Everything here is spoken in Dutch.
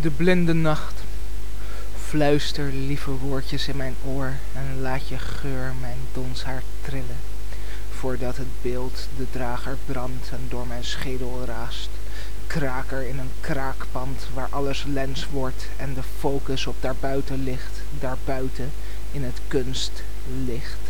de blinde nacht. Fluister lieve woordjes in mijn oor en laat je geur mijn donshaar trillen. Voordat het beeld de drager brandt en door mijn schedel raast. Kraker in een kraakpand waar alles lens wordt en de focus op daarbuiten ligt, daarbuiten in het kunstlicht.